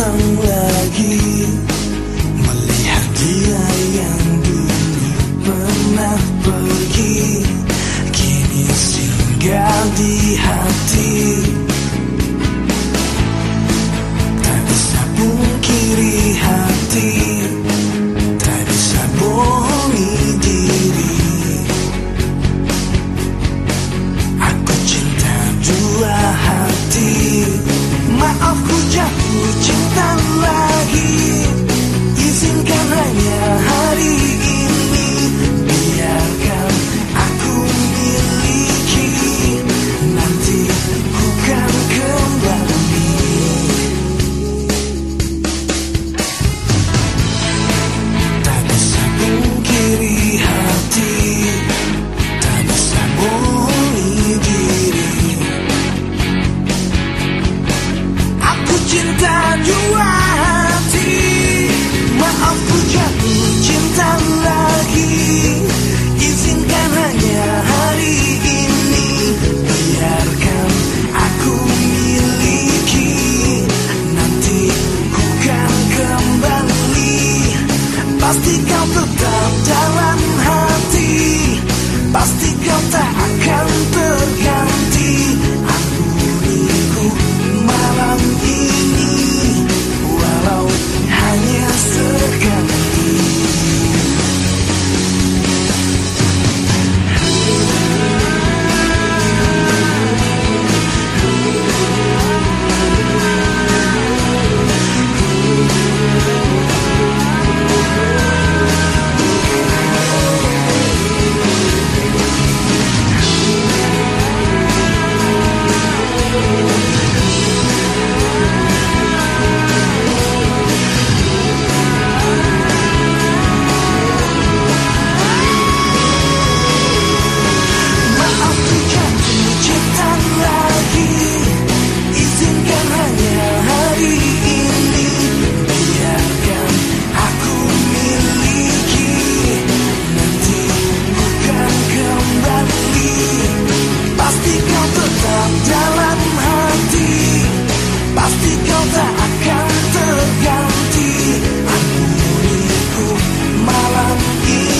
datang lagi Melihat dia yang dulu pernah pergi Kini singgah di hati. Pasti kau tetap you